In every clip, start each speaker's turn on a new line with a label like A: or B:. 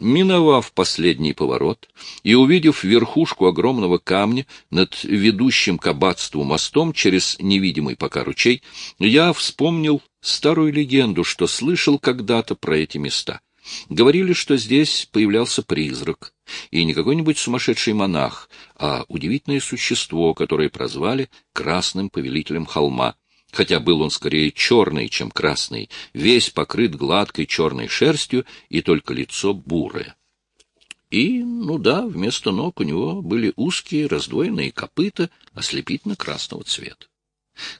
A: Миновав последний поворот и увидев верхушку огромного камня над ведущим к аббатству мостом через невидимый пока ручей, я вспомнил старую легенду, что слышал когда-то про эти места. Говорили, что здесь появлялся призрак, и не какой-нибудь сумасшедший монах, а удивительное существо, которое прозвали Красным Повелителем Холма хотя был он скорее черный, чем красный, весь покрыт гладкой черной шерстью и только лицо бурое. И, ну да, вместо ног у него были узкие раздвоенные копыта ослепительно-красного цвета.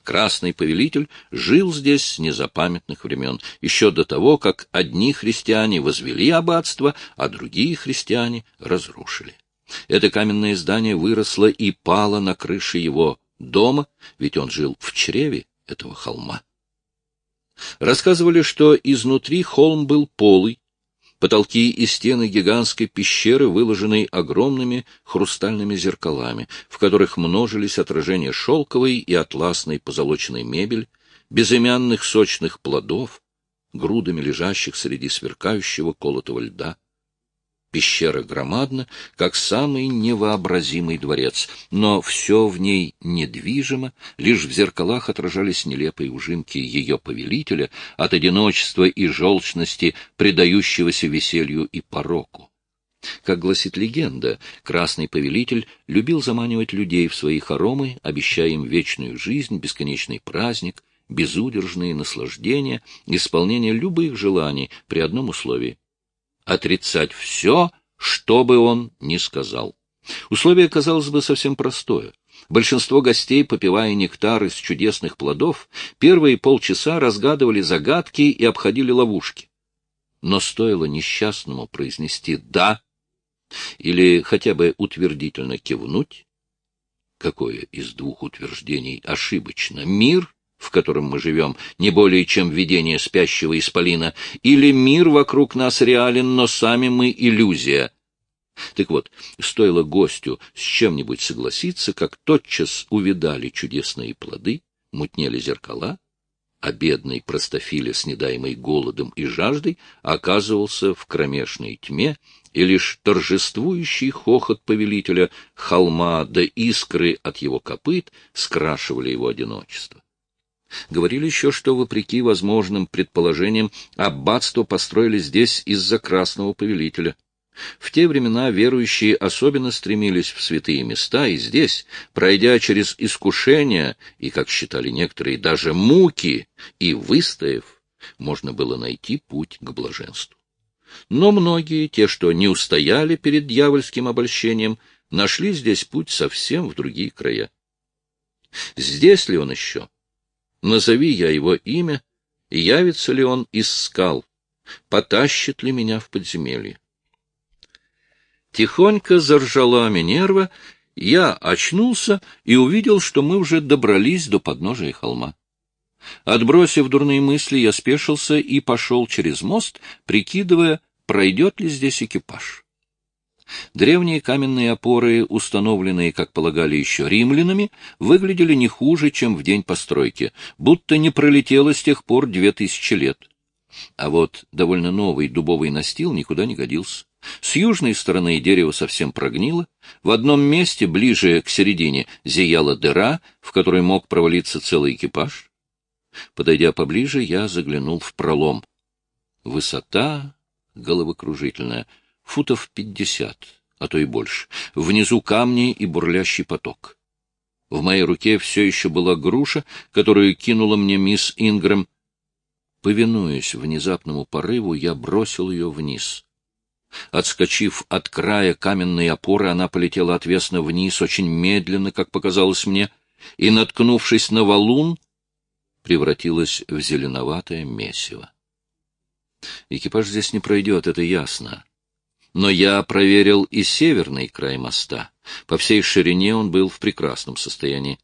A: Красный повелитель жил здесь с незапамятных времен, еще до того, как одни христиане возвели аббатство, а другие христиане разрушили. Это каменное здание выросло и пало на крыше его дома, ведь он жил в чреве этого холма. Рассказывали, что изнутри холм был полый, потолки и стены гигантской пещеры выложены огромными хрустальными зеркалами, в которых множились отражения шелковой и атласной позолоченной мебель, безымянных сочных плодов, грудами лежащих среди сверкающего колотого льда. Пещера громадна, как самый невообразимый дворец, но все в ней недвижимо, лишь в зеркалах отражались нелепые ужимки ее повелителя от одиночества и желчности, предающегося веселью и пороку. Как гласит легенда, красный повелитель любил заманивать людей в свои хоромы, обещая им вечную жизнь, бесконечный праздник, безудержные наслаждения, исполнение любых желаний при одном условии — отрицать все, что бы он ни сказал. Условие, казалось бы, совсем простое. Большинство гостей, попивая нектар из чудесных плодов, первые полчаса разгадывали загадки и обходили ловушки. Но стоило несчастному произнести «да» или хотя бы утвердительно кивнуть, какое из двух утверждений ошибочно, мир в котором мы живем, не более чем видение спящего исполина, или мир вокруг нас реален, но сами мы иллюзия. Так вот, стоило гостю с чем-нибудь согласиться, как тотчас увидали чудесные плоды, мутнели зеркала, а бедный простофиля, снедаемый голодом и жаждой, оказывался в кромешной тьме, и лишь торжествующий хохот повелителя холма да искры от его копыт скрашивали его одиночество. Говорили еще, что, вопреки возможным предположениям, аббатство построили здесь из-за красного повелителя. В те времена верующие особенно стремились в святые места, и здесь, пройдя через искушения и, как считали некоторые, даже муки, и выстояв, можно было найти путь к блаженству. Но многие, те, что не устояли перед дьявольским обольщением, нашли здесь путь совсем в другие края. Здесь ли он еще? Назови я его имя, явится ли он из скал, потащит ли меня в подземелье. Тихонько заржала Минерва, я очнулся и увидел, что мы уже добрались до подножия холма. Отбросив дурные мысли, я спешился и пошел через мост, прикидывая, пройдет ли здесь экипаж. Древние каменные опоры, установленные, как полагали еще римлянами, выглядели не хуже, чем в день постройки, будто не пролетело с тех пор две тысячи лет. А вот довольно новый дубовый настил никуда не годился. С южной стороны дерево совсем прогнило, в одном месте, ближе к середине, зияла дыра, в которой мог провалиться целый экипаж. Подойдя поближе, я заглянул в пролом. Высота головокружительная — футов пятьдесят, а то и больше. Внизу камни и бурлящий поток. В моей руке все еще была груша, которую кинула мне мисс Ингрэм. Повинуясь внезапному порыву, я бросил ее вниз. Отскочив от края каменной опоры, она полетела отвесно вниз, очень медленно, как показалось мне, и, наткнувшись на валун, превратилась в зеленоватое месиво. Экипаж здесь не пройдет, это ясно. Но я проверил и северный край моста. По всей ширине он был в прекрасном состоянии.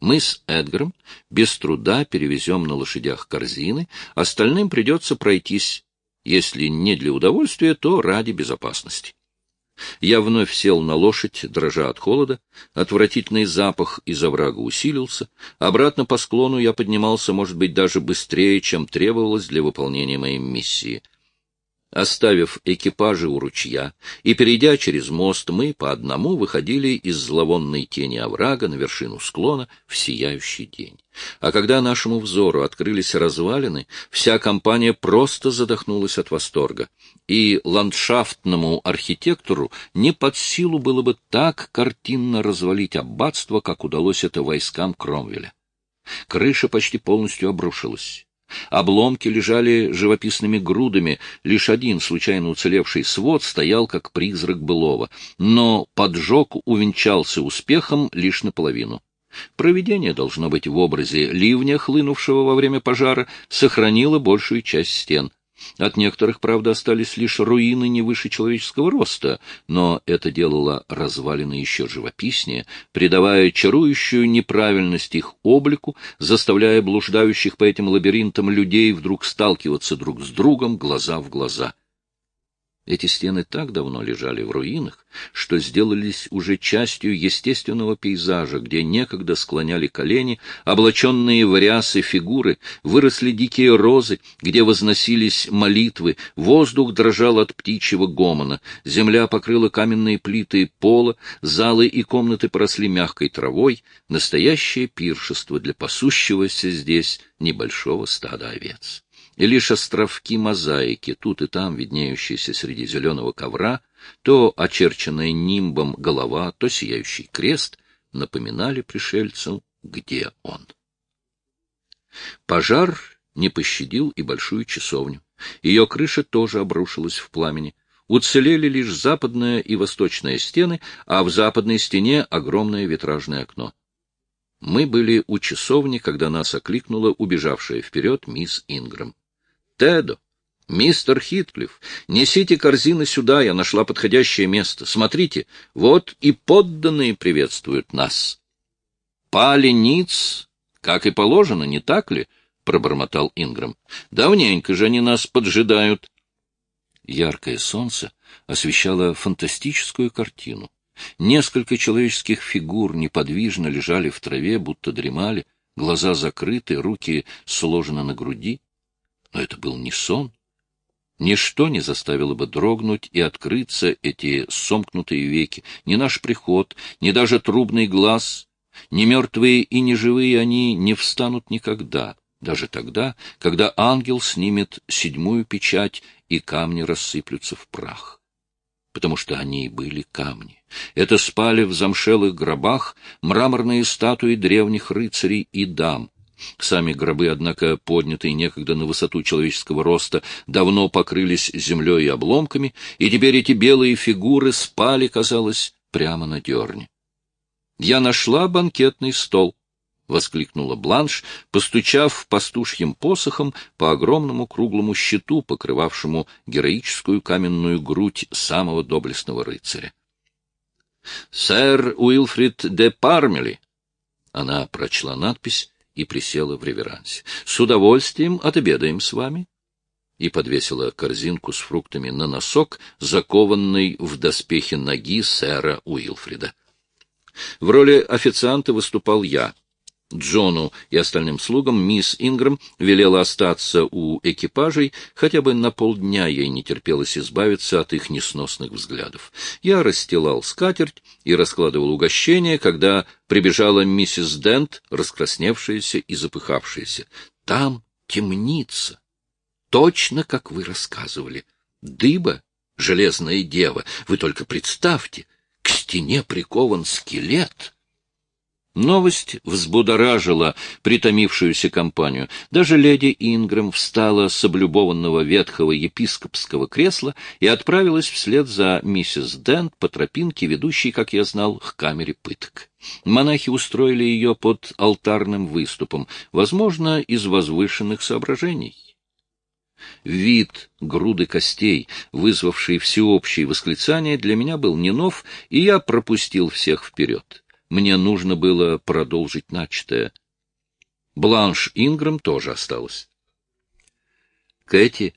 A: Мы с Эдгаром без труда перевезем на лошадях корзины, остальным придется пройтись, если не для удовольствия, то ради безопасности. Я вновь сел на лошадь, дрожа от холода. Отвратительный запах из оврага усилился. Обратно по склону я поднимался, может быть, даже быстрее, чем требовалось для выполнения моей миссии. Оставив экипажи у ручья и перейдя через мост, мы по одному выходили из зловонной тени оврага на вершину склона в сияющий день. А когда нашему взору открылись развалины, вся компания просто задохнулась от восторга. И ландшафтному архитектору не под силу было бы так картинно развалить аббатство, как удалось это войскам Кромвеля. Крыша почти полностью обрушилась. Обломки лежали живописными грудами, лишь один случайно уцелевший свод стоял как призрак былого, но поджог увенчался успехом лишь наполовину. Проведение, должно быть, в образе ливня, хлынувшего во время пожара, сохранило большую часть стен — от некоторых, правда, остались лишь руины не выше человеческого роста, но это делало развалины еще живописнее, придавая чарующую неправильность их облику, заставляя блуждающих по этим лабиринтам людей вдруг сталкиваться друг с другом глаза в глаза. Эти стены так давно лежали в руинах, что сделались уже частью естественного пейзажа, где некогда склоняли колени, облаченные в рясы фигуры, выросли дикие розы, где возносились молитвы, воздух дрожал от птичьего гомона, земля покрыла каменные плиты пола, залы и комнаты поросли мягкой травой, настоящее пиршество для пасущегося здесь небольшого стада овец и лишь островки мозаики, тут и там виднеющиеся среди зеленого ковра, то очерченная нимбом голова, то сияющий крест, напоминали пришельцам, где он. Пожар не пощадил и большую часовню. Ее крыша тоже обрушилась в пламени. Уцелели лишь западная и восточная стены, а в западной стене огромное витражное окно. Мы были у часовни, когда нас окликнула убежавшая вперед мисс Инграм. Тедо, мистер Хитклифф, несите корзины сюда, я нашла подходящее место. Смотрите, вот и подданные приветствуют нас. Пали ниц, как и положено, не так ли? — пробормотал Инграм. — Давненько же они нас поджидают. Яркое солнце освещало фантастическую картину. Несколько человеческих фигур неподвижно лежали в траве, будто дремали, глаза закрыты, руки сложены на груди. Но это был не сон. Ничто не заставило бы дрогнуть и открыться эти сомкнутые веки, ни наш приход, ни даже трубный глаз, ни мертвые и ни живые они не встанут никогда, даже тогда, когда ангел снимет седьмую печать и камни рассыплются в прах. Потому что они были камни. Это спали в замшелых гробах мраморные статуи древних рыцарей и дам, Сами гробы, однако, поднятые некогда на высоту человеческого роста, давно покрылись землей и обломками, и теперь эти белые фигуры спали, казалось, прямо на дерне. «Я нашла банкетный стол», — воскликнула Бланш, постучав пастушьим посохом по огромному круглому щиту, покрывавшему героическую каменную грудь самого доблестного рыцаря. «Сэр Уилфрид де Пармели!» Она прочла надпись и присела в реверансе. — С удовольствием отобедаем с вами. И подвесила корзинку с фруктами на носок, закованный в доспехи ноги сэра Уилфрида. В роли официанта выступал я — Джону и остальным слугам мисс Инграм велела остаться у экипажей, хотя бы на полдня ей не терпелось избавиться от их несносных взглядов. Я расстилал скатерть и раскладывал угощение, когда прибежала миссис Дент, раскрасневшаяся и запыхавшаяся. Там темница. Точно, как вы рассказывали. Дыба, железная дева, вы только представьте, к стене прикован скелет. Новость взбудоражила притомившуюся компанию. Даже леди Ингрэм встала с облюбованного ветхого епископского кресла и отправилась вслед за миссис Дент по тропинке, ведущей, как я знал, к камере пыток. Монахи устроили ее под алтарным выступом, возможно, из возвышенных соображений. Вид груды костей, вызвавший всеобщее восклицание, для меня был не нов, и я пропустил всех вперед. Мне нужно было продолжить начатое. Бланш Инграм тоже осталась. Кэти,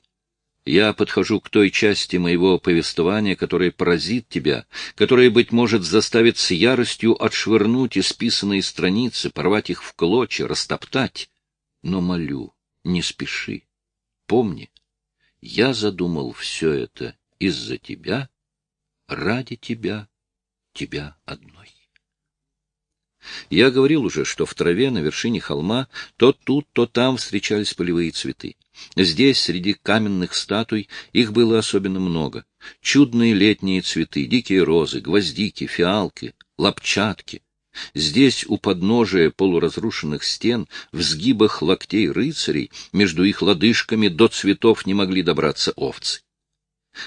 A: я подхожу к той части моего повествования, которая поразит тебя, которая, быть может, заставит с яростью отшвырнуть исписанные страницы, порвать их в клочья, растоптать. Но молю, не спеши. Помни, Я задумал все это из-за тебя, ради тебя, тебя одной. Я говорил уже, что в траве на вершине холма то тут, то там встречались полевые цветы. Здесь, среди каменных статуй, их было особенно много. Чудные летние цветы, дикие розы, гвоздики, фиалки, лапчатки. Здесь, у подножия полуразрушенных стен, в сгибах локтей рыцарей, между их лодыжками до цветов не могли добраться овцы.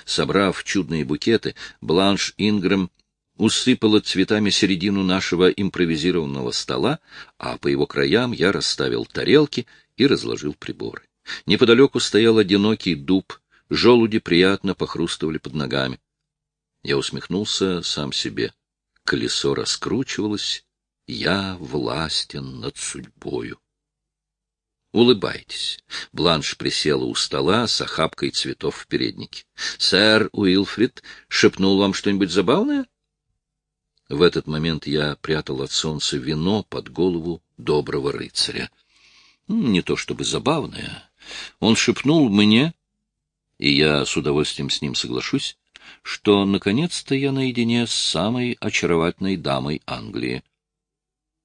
A: Собрав чудные букеты, Бланш Ингрэм усыпала цветами середину нашего импровизированного стола, а по его краям я расставил тарелки и разложил приборы. Неподалеку стоял одинокий дуб, желуди приятно похрустывали под ногами. Я усмехнулся сам себе. Колесо раскручивалось, я властен над судьбою. Улыбайтесь. Бланш присела у стола с охапкой цветов в переднике. — Сэр Уилфрид шепнул вам что-нибудь забавное? — в этот момент я прятал от солнца вино под голову доброго рыцаря. Не то чтобы забавное. Он шепнул мне, и я с удовольствием с ним соглашусь, что наконец-то я наедине с самой очаровательной дамой Англии.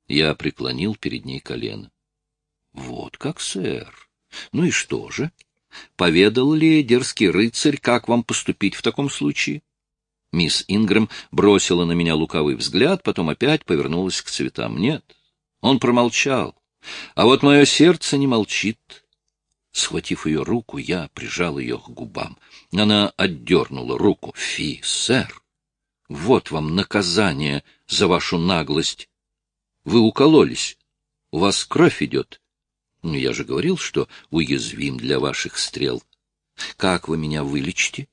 A: Я преклонил перед ней колено. — Вот как, сэр. Ну и что же? Поведал ли дерзкий рыцарь, как вам поступить в таком случае? — Мисс Ингрэм бросила на меня лукавый взгляд, потом опять повернулась к цветам. Нет, он промолчал. А вот мое сердце не молчит. Схватив ее руку, я прижал ее к губам. Она отдернула руку. «Фи, сэр! Вот вам наказание за вашу наглость. Вы укололись. У вас кровь идет. Ну, я же говорил, что уязвим для ваших стрел. Как вы меня вылечите?»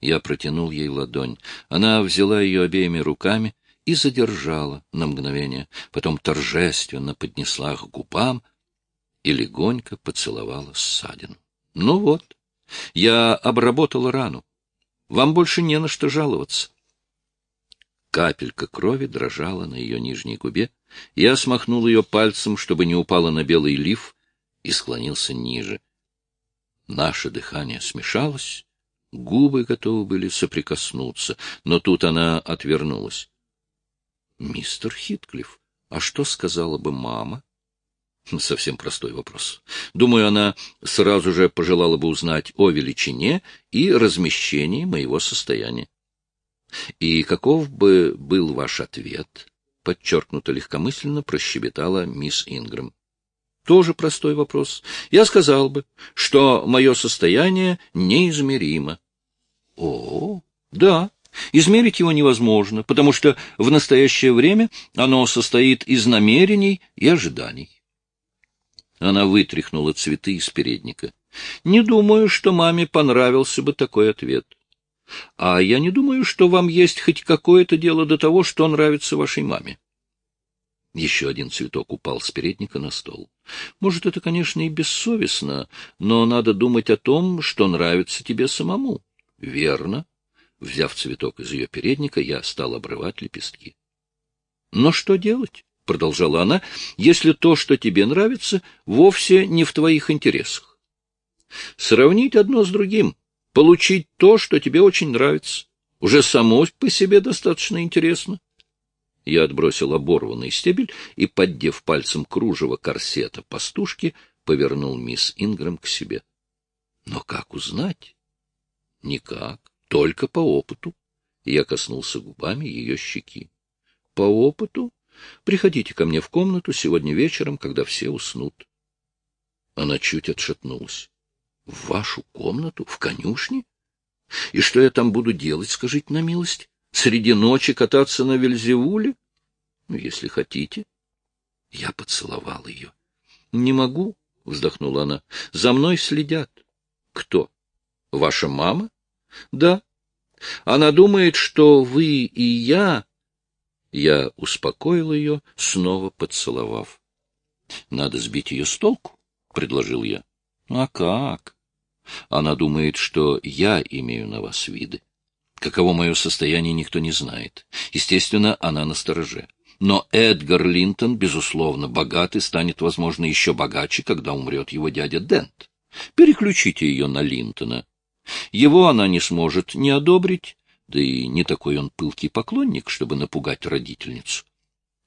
A: Я протянул ей ладонь. Она взяла ее обеими руками и задержала на мгновение, потом торжественно поднесла к губам и легонько поцеловала ссадину. — Ну вот, я обработала рану. Вам больше не на что жаловаться. Капелька крови дрожала на ее нижней губе. Я смахнул ее пальцем, чтобы не упала на белый лиф, и склонился ниже. Наше дыхание смешалось, Губы готовы были соприкоснуться, но тут она отвернулась. — Мистер Хитклифф, а что сказала бы мама? Совсем простой вопрос. Думаю, она сразу же пожелала бы узнать о величине и размещении моего состояния. И каков бы был ваш ответ? Подчеркнуто легкомысленно прощебетала мисс Ингрэм. Тоже простой вопрос. Я сказал бы, что мое состояние неизмеримо. О, да, измерить его невозможно, потому что в настоящее время оно состоит из намерений и ожиданий. Она вытряхнула цветы из передника. Не думаю, что маме понравился бы такой ответ. А я не думаю, что вам есть хоть какое-то дело до того, что нравится вашей маме. Еще один цветок упал с передника на стол. Может, это, конечно, и бессовестно, но надо думать о том, что нравится тебе самому. Верно. Взяв цветок из ее передника, я стал обрывать лепестки. Но что делать? — продолжала она, — если то, что тебе нравится, вовсе не в твоих интересах. Сравнить одно с другим, получить то, что тебе очень нравится, уже само по себе достаточно интересно. Я отбросил оборванный стебель и, поддев пальцем кружево корсета пастушки, повернул мисс Ингрэм к себе. Но как узнать? Никак, только по опыту. Я коснулся губами ее щеки. По опыту? Приходите ко мне в комнату сегодня вечером, когда все уснут. Она чуть отшатнулась. — В вашу комнату? В конюшне? И что я там буду делать, скажите на милость? Среди ночи кататься на Вельзевуле? Ну, если хотите. Я поцеловал ее. — Не могу, — вздохнула она. — За мной следят. — Кто? Ваша мама? — Да. Она думает, что вы и я... Я успокоил ее, снова поцеловав. — Надо сбить ее с толку, — предложил я. — А как? Она думает, что я имею на вас виды. Каково мое состояние, никто не знает. Естественно, она на стороже. Но Эдгар Линтон, безусловно, богат и станет, возможно, еще богаче, когда умрет его дядя Дент. Переключите ее на Линтона. Его она не сможет не одобрить, да и не такой он пылкий поклонник, чтобы напугать родительницу.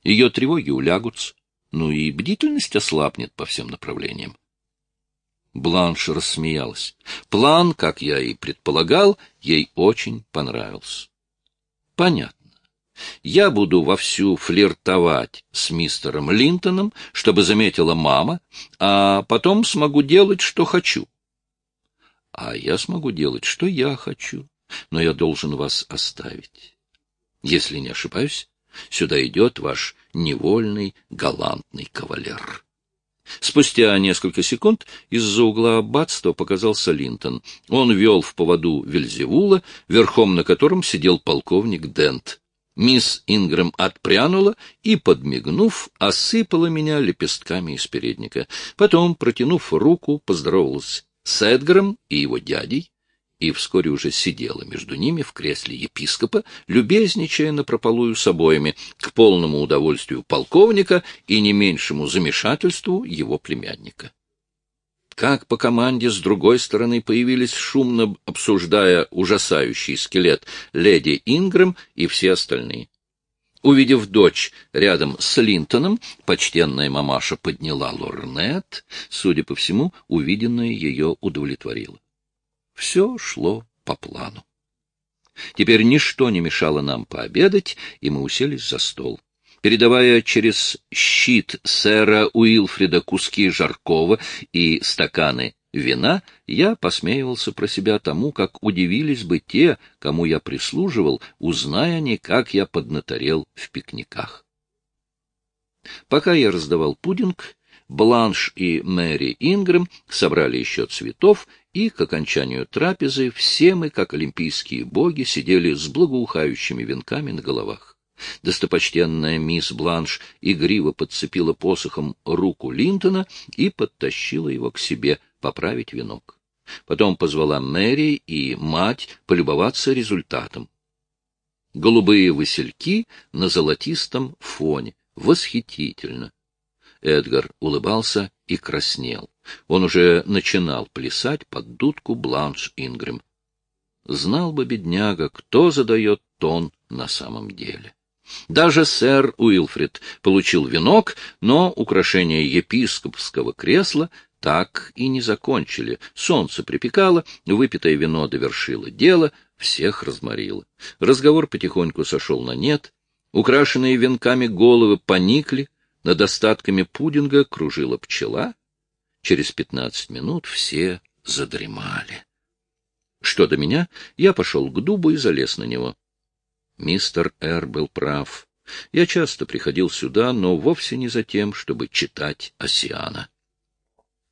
A: Ее тревоги улягутся, ну и бдительность ослабнет по всем направлениям. Бланш рассмеялась. План, как я и предполагал, ей очень понравился. Понятно. Я буду вовсю флиртовать с мистером Линтоном, чтобы заметила мама, а потом смогу делать, что хочу. А я смогу делать, что я хочу, но я должен вас оставить. Если не ошибаюсь, сюда идет ваш невольный галантный кавалер. Спустя несколько секунд из-за угла аббатства показался Линтон. Он вел в поводу Вельзевула, верхом на котором сидел полковник Дент. Мисс Ингрэм отпрянула и, подмигнув, осыпала меня лепестками из передника. Потом, протянув руку, поздоровалась с Эдгаром и его дядей, и вскоре уже сидела между ними в кресле епископа, любезничая напропалую с обоими, к полному удовольствию полковника и не меньшему замешательству его племянника. Как по команде с другой стороны появились, шумно обсуждая ужасающий скелет леди Ингрэм и все остальные. Увидев дочь рядом с Линтоном, почтенная мамаша подняла лорнет. Судя по всему, увиденное ее удовлетворило. Все шло по плану. Теперь ничто не мешало нам пообедать, и мы уселись за стол. Передавая через щит сэра Уилфрида куски жаркого и стаканы вина, я посмеивался про себя тому, как удивились бы те, кому я прислуживал, узная они, как я поднаторел в пикниках. Пока я раздавал пудинг, Бланш и Мэри Ингрэм собрали еще цветов, и к окончанию трапезы все мы, как олимпийские боги, сидели с благоухающими венками на головах. Достопочтенная мисс Бланш игриво подцепила посохом руку Линтона и подтащила его к себе поправить венок. Потом позвала Мэри и мать полюбоваться результатом. Голубые васильки на золотистом фоне. Восхитительно! Эдгар улыбался и краснел. Он уже начинал плясать под дудку Бланш Ингрэм. Знал бы бедняга, кто задает тон на самом деле. Даже сэр Уилфрид получил венок, но украшение епископского кресла так и не закончили. Солнце припекало, выпитое вино довершило дело, всех разморило. Разговор потихоньку сошел на нет. Украшенные венками головы поникли, над остатками пудинга кружила пчела. Через пятнадцать минут все задремали. Что до меня, я пошел к дубу и залез на него. Мистер Р. был прав. Я часто приходил сюда, но вовсе не за тем, чтобы читать Осиана.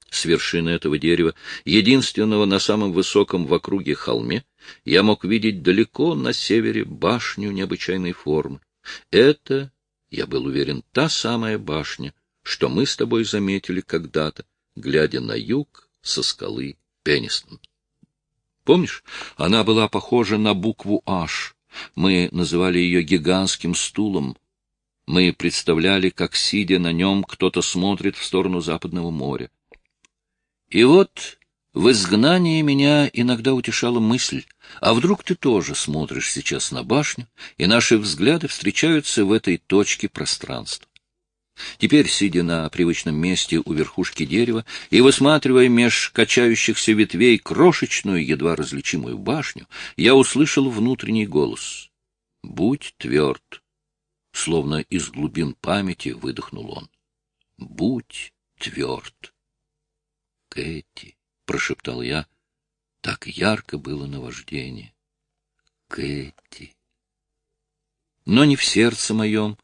A: С вершины этого дерева, единственного на самом высоком в округе холме, я мог видеть далеко на севере башню необычайной формы. Это я был уверен, та самая башня, что мы с тобой заметили когда-то, глядя на юг со скалы Пеннистон. Помнишь, она была похожа на букву «H». Мы называли ее гигантским стулом. Мы представляли, как, сидя на нем, кто-то смотрит в сторону Западного моря. И вот в изгнании меня иногда утешала мысль, а вдруг ты тоже смотришь сейчас на башню, и наши взгляды встречаются в этой точке пространства. Теперь, сидя на привычном месте у верхушки дерева и высматривая меж качающихся ветвей крошечную, едва различимую башню, я услышал внутренний голос. «Будь тверд!» Словно из глубин памяти выдохнул он. «Будь тверд!» Кэти прошептал я. Так ярко было наваждение. Кэти. Но ни в сердце моем,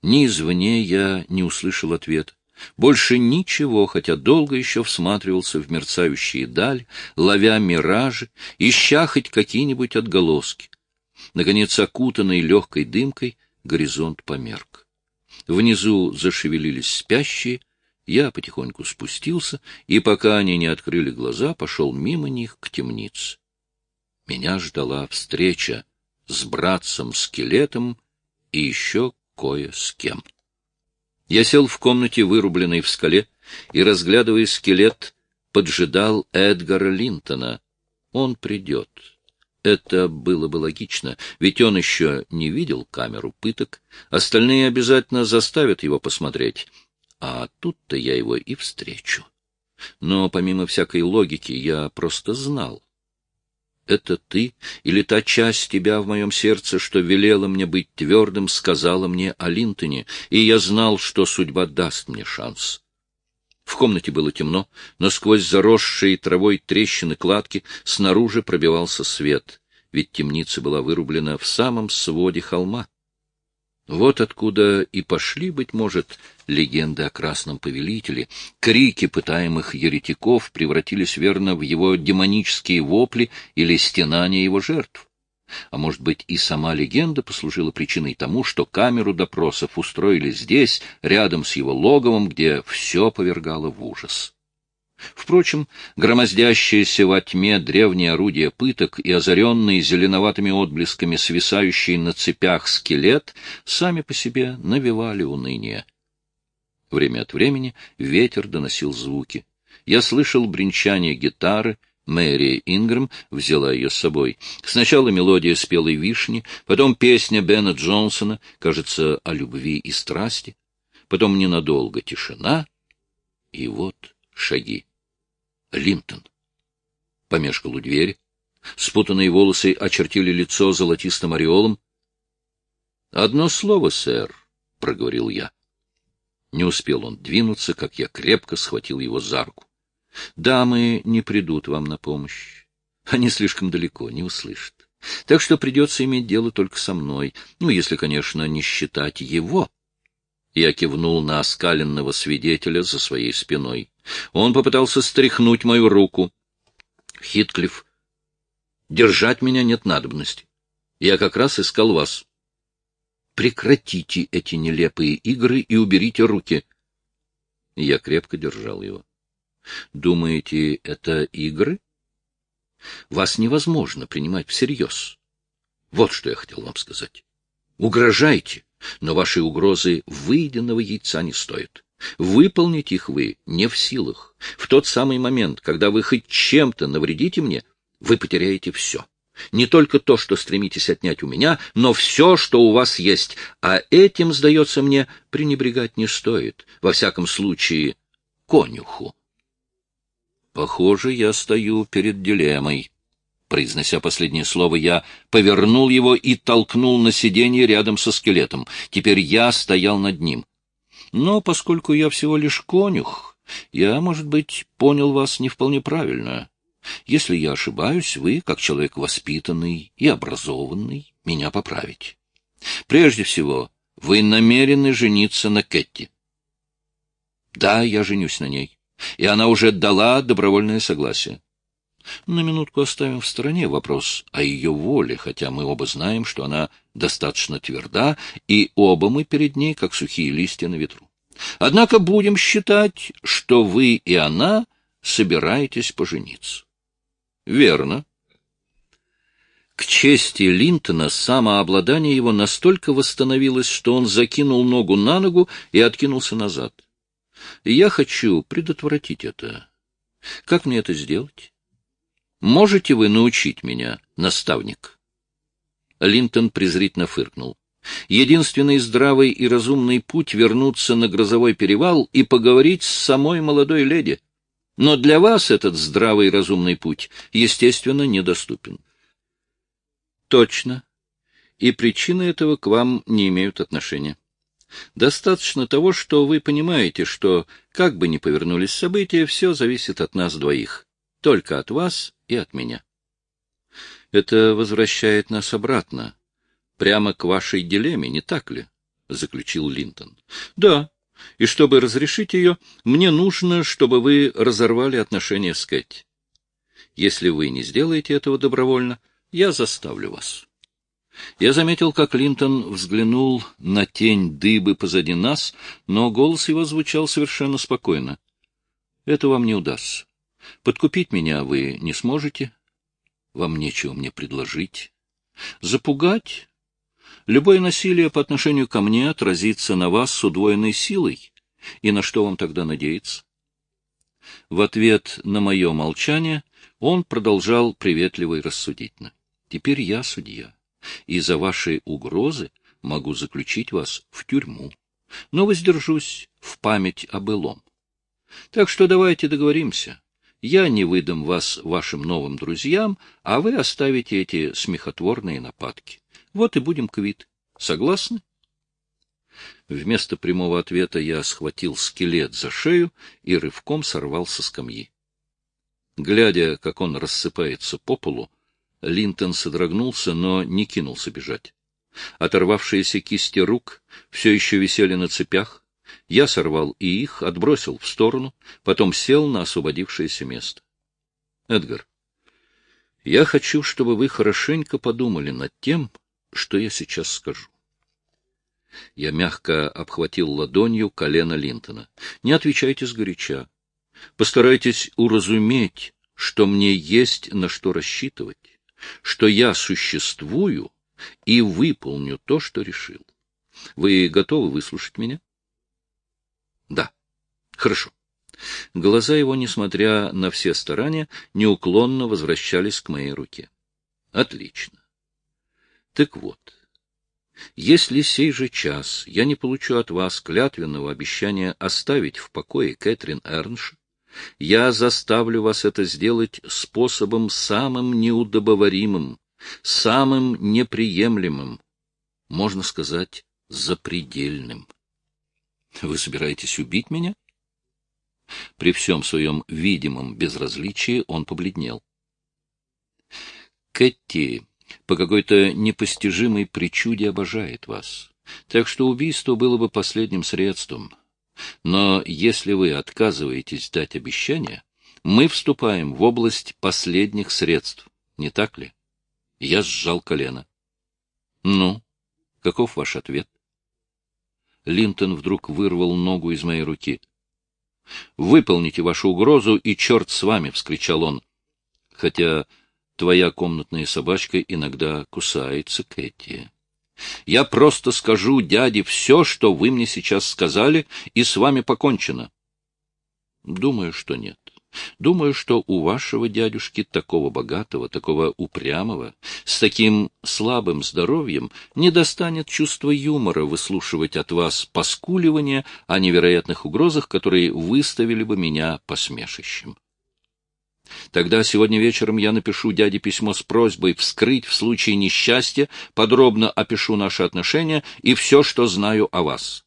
A: ни извне я не услышал ответа. Больше ничего, хотя долго еще всматривался в мерцающие даль, ловя миражи, ища хоть какие-нибудь отголоски. Наконец, окутанный легкой дымкой, горизонт померк. Внизу зашевелились спящие, я потихоньку спустился, и пока они не открыли глаза, пошел мимо них к темнице. Меня ждала встреча с братцем-скелетом и еще кое с кем. Я сел в комнате, вырубленной в скале, и, разглядывая скелет, поджидал Эдгара Линтона. он придет. Это было бы логично, ведь он еще не видел камеру пыток, остальные обязательно заставят его посмотреть, а тут-то я его и встречу. Но помимо всякой логики я просто знал. Это ты или та часть тебя в моем сердце, что велела мне быть твердым, сказала мне о Линтоне, и я знал, что судьба даст мне шанс. В комнате было темно, но сквозь заросшие травой трещины кладки снаружи пробивался свет, ведь темница была вырублена в самом своде холма. Вот откуда и пошли, быть может, легенды о Красном Повелителе. Крики пытаемых еретиков превратились верно в его демонические вопли или стенания его жертв. А может быть, и сама легенда послужила причиной тому, что камеру допросов устроили здесь, рядом с его логовом, где все повергало в ужас. Впрочем, громоздящееся во тьме древние орудия пыток и озаренные зеленоватыми отблесками свисающий на цепях скелет сами по себе навевали уныние. Время от времени ветер доносил звуки. Я слышал бренчание гитары, Мэри Ингрэм взяла ее с собой. Сначала мелодия спелой вишни, потом песня Бена Джонсона, кажется, о любви и страсти, потом ненадолго тишина, и вот шаги. Линтон. Помешкал у двери. Спутанные волосы очертили лицо золотистым ореолом. — Одно слово, сэр, — проговорил я. Не успел он двинуться, как я крепко схватил его за руку. Дамы не придут вам на помощь. Они слишком далеко, не услышат. Так что придется иметь дело только со мной, ну, если, конечно, не считать его. Я кивнул на оскаленного свидетеля за своей спиной. Он попытался стряхнуть мою руку. Хитклифф, держать меня нет надобности. Я как раз искал вас. Прекратите эти нелепые игры и уберите руки. Я крепко держал его. Думаете, это игры? Вас невозможно принимать всерьез. Вот что я хотел вам сказать. Угрожайте, но ваши угрозы выеденного яйца не стоят. Выполнить их вы не в силах. В тот самый момент, когда вы хоть чем-то навредите мне, вы потеряете все. Не только то, что стремитесь отнять у меня, но все, что у вас есть. А этим, сдается мне, пренебрегать не стоит. Во всяком случае, конюху. Похоже, я стою перед дилеммой. Произнося последнее слово, я повернул его и толкнул на сиденье рядом со скелетом. Теперь я стоял над ним. Но поскольку я всего лишь конюх, я, может быть, понял вас не вполне правильно. Если я ошибаюсь, вы, как человек воспитанный и образованный, меня поправите. Прежде всего, вы намерены жениться на Кэти. Да, я женюсь на ней и она уже дала добровольное согласие. На минутку оставим в стороне вопрос о ее воле, хотя мы оба знаем, что она достаточно тверда, и оба мы перед ней, как сухие листья на ветру. Однако будем считать, что вы и она собираетесь пожениться. Верно. К чести Линтона самообладание его настолько восстановилось, что он закинул ногу на ногу и откинулся назад. Я хочу предотвратить это. Как мне это сделать? Можете вы научить меня, наставник? Линтон презрительно фыркнул. Единственный здравый и разумный путь — вернуться на грозовой перевал и поговорить с самой молодой леди. Но для вас этот здравый и разумный путь, естественно, недоступен. Точно. И причины этого к вам не имеют отношения. Достаточно того, что вы понимаете, что, как бы ни повернулись события, все зависит от нас двоих. Только от вас и от меня. Это возвращает нас обратно. Прямо к вашей дилемме, не так ли? — заключил Линтон. — Да. И чтобы разрешить ее, мне нужно, чтобы вы разорвали отношения с Кэти. Если вы не сделаете этого добровольно, я заставлю вас. Я заметил, как Линтон взглянул на тень дыбы позади нас, но голос его звучал совершенно спокойно. — Это вам не удастся. Подкупить меня вы не сможете. Вам нечего мне предложить. Запугать? Любое насилие по отношению ко мне отразится на вас с удвоенной силой. И на что вам тогда надеяться? В ответ на мое молчание Он продолжал приветливо и рассудительно. Теперь я судья, и за ваши угрозы могу заключить вас в тюрьму, но воздержусь в память о былом. Так что давайте договоримся. Я не выдам вас вашим новым друзьям, а вы оставите эти смехотворные нападки. Вот и будем квит. Согласны? Вместо прямого ответа я схватил скелет за шею и рывком сорвал со скамьи. Глядя, как он рассыпается по полу, Линтон содрогнулся, но не кинулся бежать. Оторвавшиеся кисти рук все еще висели на цепях. Я сорвал и их, отбросил в сторону, потом сел на освободившееся место. — Эдгар, я хочу, чтобы вы хорошенько подумали над тем, что я сейчас скажу. Я мягко обхватил ладонью колено Линтона. Не отвечайте сгоряча. Постарайтесь уразуметь, что мне есть на что рассчитывать, что я существую и выполню то, что решил. Вы готовы выслушать меня? Хорошо. Глаза его, несмотря на все старания, неуклонно возвращались к моей руке. Отлично. Так вот, если сей же час я не получу от вас клятвенного обещания оставить в покое Кэтрин Эрнш, я заставлю вас это сделать способом самым неудобоваримым, самым неприемлемым, можно сказать, запредельным. Вы собираетесь убить меня? При всем своем видимом безразличии он побледнел. Кэти по какой-то непостижимой причуде обожает вас, так что убийство было бы последним средством. Но если вы отказываетесь дать обещание, мы вступаем в область последних средств, не так ли? Я сжал колено. Ну, каков ваш ответ? Линтон вдруг вырвал ногу из моей руки. «Выполните вашу угрозу, и черт с вами!» — вскричал он. Хотя твоя комнатная собачка иногда кусается, Кэти. Я просто скажу дяде все, что вы мне сейчас сказали, и с вами покончено. Думаю, что нет. Думаю, что у вашего дядюшки, такого богатого, такого упрямого, с таким слабым здоровьем, не достанет чувства юмора выслушивать от вас поскуливание о невероятных угрозах, которые выставили бы меня посмешищем. Тогда сегодня вечером я напишу дяде письмо с просьбой вскрыть в случае несчастья, подробно опишу наши отношения и все, что знаю о вас.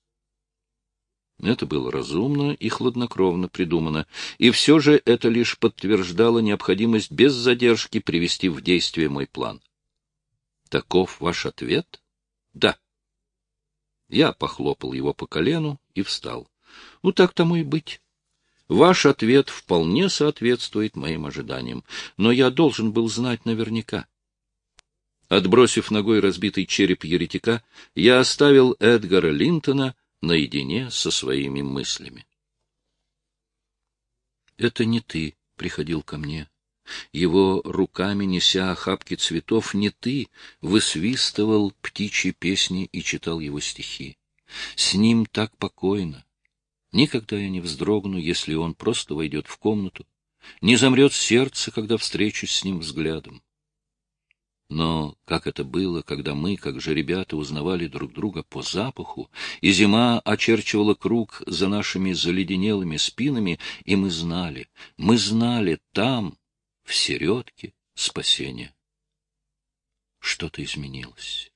A: Это было разумно и хладнокровно придумано, и все же это лишь подтверждало необходимость без задержки привести в действие мой план. Таков ваш ответ? Да. Я похлопал его по колену и встал. Ну, так тому и быть. Ваш ответ вполне соответствует моим ожиданиям, но я должен был знать наверняка. Отбросив ногой разбитый череп еретика, я оставил Эдгара Линтона наедине со своими мыслями. «Это не ты приходил ко мне. Его руками, неся охапки цветов, не ты высвистывал птичьи песни и читал его стихи. С ним так покойно, Никогда я не вздрогну, если он просто войдет в комнату, не замрет сердце, когда встречусь с ним взглядом. Но как это было, когда мы, как же ребята, узнавали друг друга по запаху, и зима очерчивала круг за нашими заледенелыми спинами, и мы знали, мы знали там, в середке, спасение. Что-то изменилось.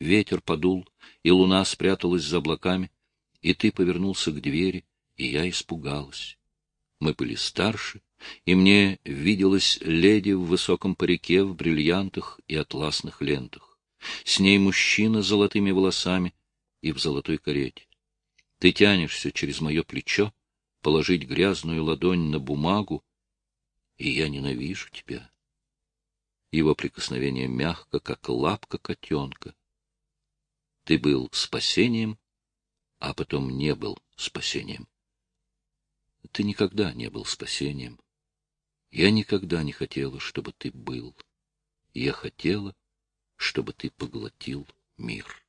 A: Ветер подул, и луна спряталась за облаками, и ты повернулся к двери, и я испугалась. Мы были старше, и мне виделась леди в высоком парике, в бриллиантах и атласных лентах. С ней мужчина с золотыми волосами и в золотой карете. Ты тянешься через мое плечо, положить грязную ладонь на бумагу, и я ненавижу тебя. Его прикосновение мягко, как лапка котенка. Ты был спасением а потом не был спасением. Ты никогда не был спасением. Я никогда не хотела, чтобы ты был. Я хотела, чтобы ты поглотил мир.